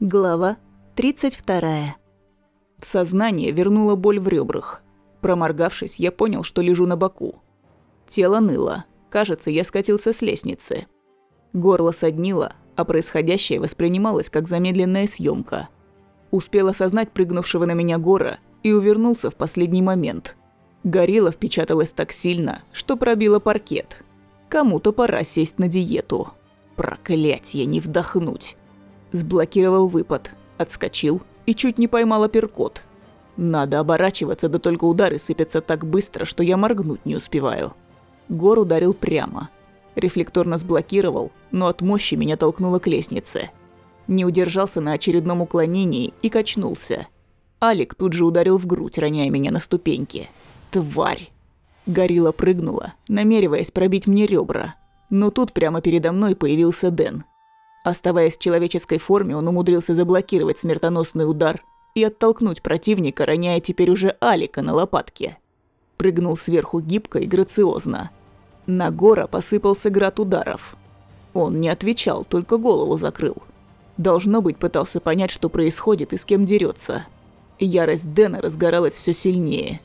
Глава 32. В сознание вернула боль в ребрах. Проморгавшись, я понял, что лежу на боку. Тело ныло. Кажется, я скатился с лестницы. Горло соднило, а происходящее воспринималось как замедленная съемка. Успел осознать прыгнувшего на меня гора и увернулся в последний момент. Горилла впечаталась так сильно, что пробила паркет. Кому-то пора сесть на диету. Проклятье, не вдохнуть. Сблокировал выпад, отскочил и чуть не поймал апперкот. Надо оборачиваться, да только удары сыпятся так быстро, что я моргнуть не успеваю. Гор ударил прямо. Рефлекторно сблокировал, но от мощи меня толкнуло к лестнице. Не удержался на очередном уклонении и качнулся. Алик тут же ударил в грудь, роняя меня на ступеньки. Тварь! Горилла прыгнула, намереваясь пробить мне ребра. Но тут прямо передо мной появился Дэн. Оставаясь в человеческой форме, он умудрился заблокировать смертоносный удар и оттолкнуть противника, роняя теперь уже Алика на лопатке. Прыгнул сверху гибко и грациозно. На Гора посыпался град ударов. Он не отвечал, только голову закрыл. Должно быть, пытался понять, что происходит и с кем дерется. Ярость Дэна разгоралась все сильнее.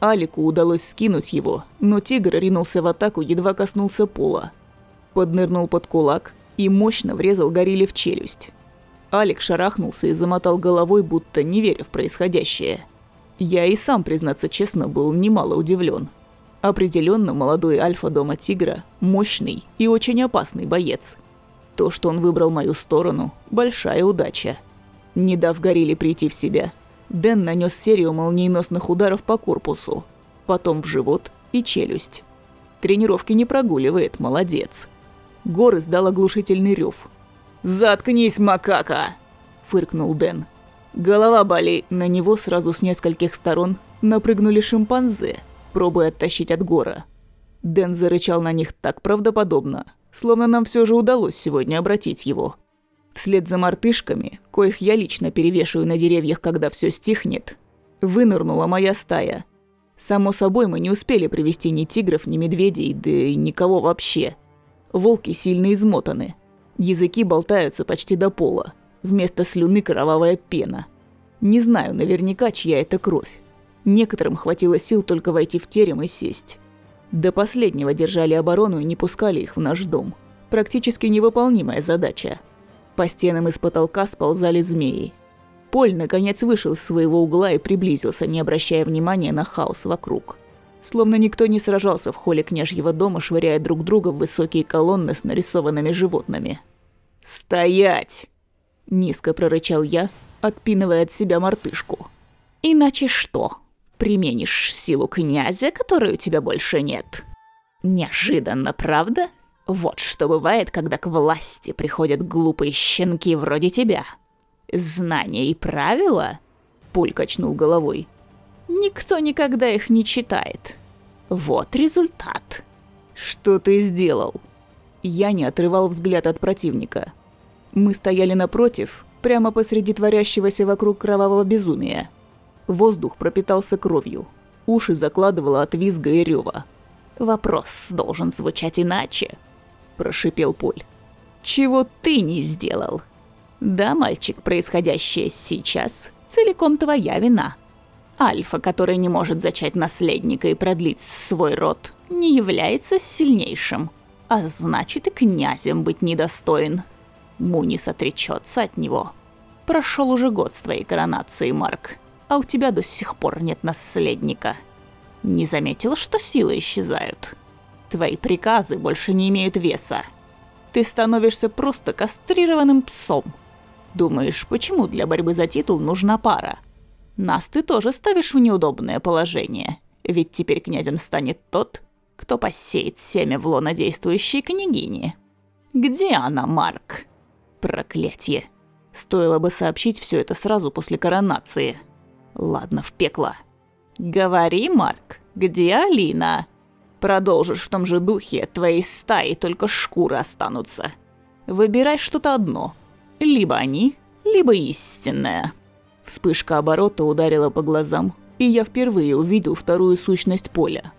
Алику удалось скинуть его, но тигр ринулся в атаку, едва коснулся пола. Поднырнул под кулак и мощно врезал горилле в челюсть. Алик шарахнулся и замотал головой, будто не веря в происходящее. Я и сам, признаться честно, был немало удивлен. Определенно молодой альфа дома тигра – мощный и очень опасный боец. То, что он выбрал мою сторону – большая удача. Не дав горилле прийти в себя, Дэн нанес серию молниеносных ударов по корпусу, потом в живот и челюсть. Тренировки не прогуливает, молодец. Гор издал оглушительный рев. «Заткнись, макака!» – фыркнул Дэн. Голова болит. На него сразу с нескольких сторон напрыгнули шимпанзе, пробуя оттащить от Гора. Дэн зарычал на них так правдоподобно, словно нам все же удалось сегодня обратить его. Вслед за мартышками, коих я лично перевешиваю на деревьях, когда все стихнет, вынырнула моя стая. Само собой, мы не успели привести ни тигров, ни медведей, да и никого вообще – Волки сильно измотаны. Языки болтаются почти до пола. Вместо слюны кровавая пена. Не знаю наверняка, чья это кровь. Некоторым хватило сил только войти в терем и сесть. До последнего держали оборону и не пускали их в наш дом. Практически невыполнимая задача. По стенам из потолка сползали змеи. Поль, наконец, вышел из своего угла и приблизился, не обращая внимания на хаос вокруг словно никто не сражался в холле княжьего дома, швыряя друг друга в высокие колонны с нарисованными животными. «Стоять!» – низко прорычал я, отпинывая от себя мартышку. «Иначе что? Применишь силу князя, которой у тебя больше нет?» «Неожиданно, правда? Вот что бывает, когда к власти приходят глупые щенки вроде тебя. Знания и правила?» Пуль качнул головой. Никто никогда их не читает. Вот результат. Что ты сделал? Я не отрывал взгляд от противника. Мы стояли напротив, прямо посреди творящегося вокруг кровавого безумия. Воздух пропитался кровью. Уши закладывало от визга и рева. «Вопрос должен звучать иначе», – прошипел Поль. «Чего ты не сделал?» «Да, мальчик, происходящее сейчас целиком твоя вина». Альфа, который не может зачать наследника и продлить свой род, не является сильнейшим, а значит и князем быть недостоин. Мунис отречется от него. Прошел уже год с твоей коронации, Марк, а у тебя до сих пор нет наследника. Не заметил, что силы исчезают? Твои приказы больше не имеют веса. Ты становишься просто кастрированным псом. Думаешь, почему для борьбы за титул нужна пара? Нас ты тоже ставишь в неудобное положение, ведь теперь князем станет тот, кто посеет семя в лоно действующей княгини. Где она, Марк? Проклятье. Стоило бы сообщить все это сразу после коронации. Ладно, в пекло. Говори, Марк, где Алина? Продолжишь в том же духе, твоей стаи только шкуры останутся. Выбирай что-то одно. Либо они, либо истинное. Вспышка оборота ударила по глазам, и я впервые увидел вторую сущность поля.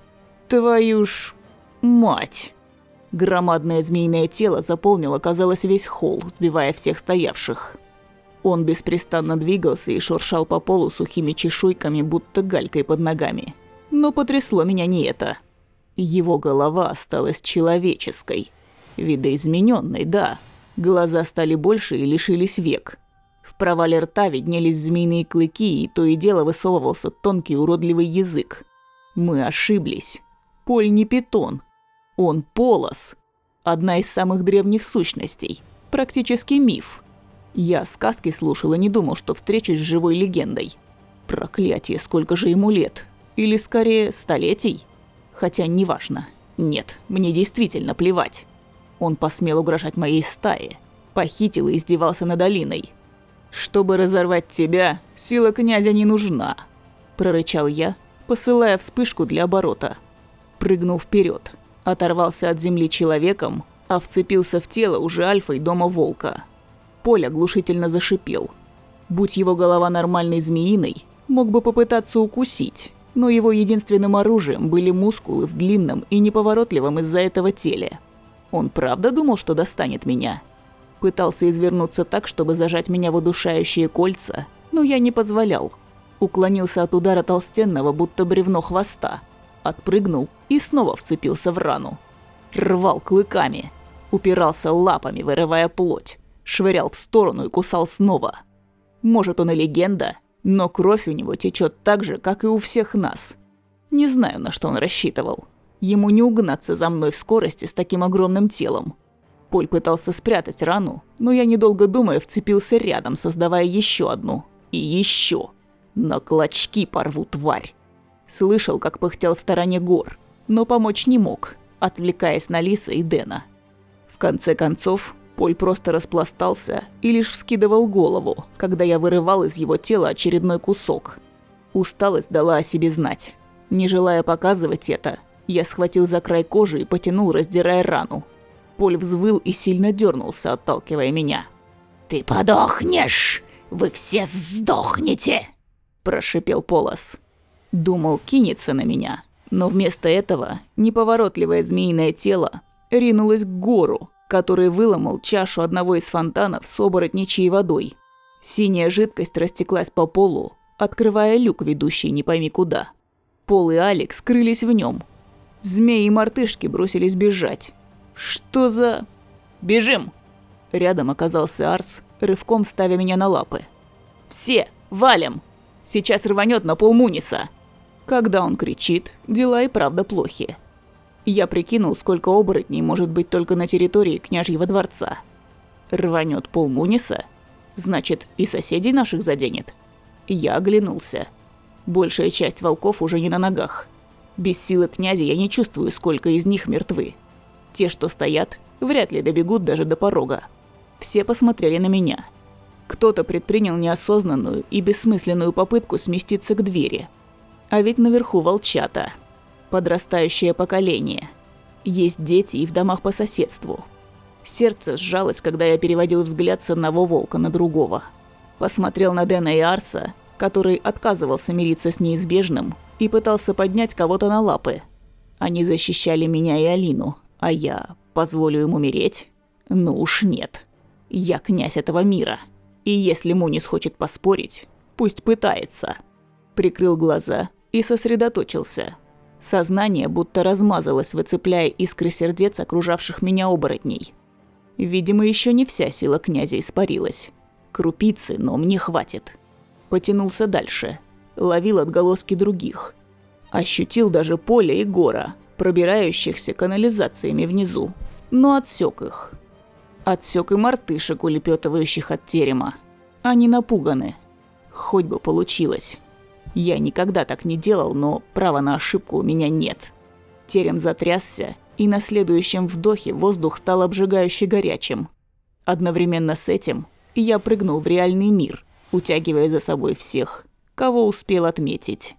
Твою ж... мать! Громадное змеиное тело заполнило, казалось, весь холл, сбивая всех стоявших. Он беспрестанно двигался и шуршал по полу сухими чешуйками, будто галькой под ногами. Но потрясло меня не это. Его голова осталась человеческой. Видоизмененной, да. Глаза стали больше и лишились век. В провале рта виднелись змеиные клыки, и то и дело высовывался тонкий уродливый язык. Мы ошиблись. Поль не питон. Он полос. Одна из самых древних сущностей. Практически миф. Я сказки слушал и не думал, что встречусь с живой легендой. Проклятие, сколько же ему лет. Или скорее, столетий. Хотя неважно. Нет, мне действительно плевать. Он посмел угрожать моей стае. Похитил и издевался над Алиной. «Чтобы разорвать тебя, сила князя не нужна», – прорычал я, посылая вспышку для оборота. Прыгнул вперед, оторвался от земли человеком, а вцепился в тело уже альфой дома волка. Поль оглушительно зашипел. Будь его голова нормальной змеиной, мог бы попытаться укусить, но его единственным оружием были мускулы в длинном и неповоротливом из-за этого теле. Он правда думал, что достанет меня? Пытался извернуться так, чтобы зажать меня в удушающие кольца, но я не позволял. Уклонился от удара толстенного, будто бревно хвоста. Отпрыгнул и снова вцепился в рану. Рвал клыками. Упирался лапами, вырывая плоть. Швырял в сторону и кусал снова. Может, он и легенда, но кровь у него течет так же, как и у всех нас. Не знаю, на что он рассчитывал. Ему не угнаться за мной в скорости с таким огромным телом. Поль пытался спрятать рану, но я, недолго думая, вцепился рядом, создавая еще одну. И еще. На клочки порву, тварь. Слышал, как пыхтел в стороне гор, но помочь не мог, отвлекаясь на Лиса и Дэна. В конце концов, Поль просто распластался и лишь вскидывал голову, когда я вырывал из его тела очередной кусок. Усталость дала о себе знать. Не желая показывать это, я схватил за край кожи и потянул, раздирая рану. Поль взвыл и сильно дернулся, отталкивая меня. «Ты подохнешь! Вы все сдохнете!» – прошипел Полос. Думал, кинется на меня, но вместо этого неповоротливое змеиное тело ринулось к гору, который выломал чашу одного из фонтанов с оборотничьей водой. Синяя жидкость растеклась по полу, открывая люк, ведущий не пойми куда. Пол и Алекс скрылись в нем. Змеи и мартышки бросились бежать. Что за... Бежим! Рядом оказался Арс, рывком ставя меня на лапы. «Все! Валим! Сейчас рванет на полмуниса!» Когда он кричит, дела и правда плохи. Я прикинул, сколько оборотней может быть только на территории княжьего дворца. Рванет полмуниса? Значит, и соседей наших заденет? Я оглянулся. Большая часть волков уже не на ногах. Без силы князя я не чувствую, сколько из них мертвы. Те, что стоят, вряд ли добегут даже до порога. Все посмотрели на меня. Кто-то предпринял неосознанную и бессмысленную попытку сместиться к двери. А ведь наверху волчата. Подрастающее поколение. Есть дети и в домах по соседству. Сердце сжалось, когда я переводил взгляд с одного волка на другого. Посмотрел на Дэна и Арса, который отказывался мириться с неизбежным и пытался поднять кого-то на лапы. Они защищали меня и Алину, а я позволю ему умереть? Ну уж нет. Я князь этого мира. И если Мунис хочет поспорить, пусть пытается. Прикрыл глаза и сосредоточился. Сознание будто размазалось, выцепляя искры сердец окружавших меня оборотней. Видимо, еще не вся сила князя испарилась. Крупицы, но мне хватит. Потянулся дальше. Ловил отголоски других. Ощутил даже поле и гора, пробирающихся канализациями внизу, но отсек их. Отсек и мартышек, улепетывающих от терема. Они напуганы. Хоть бы получилось. Я никогда так не делал, но права на ошибку у меня нет. Терем затрясся, и на следующем вдохе воздух стал обжигающе горячим. Одновременно с этим я прыгнул в реальный мир, утягивая за собой всех, кого успел отметить.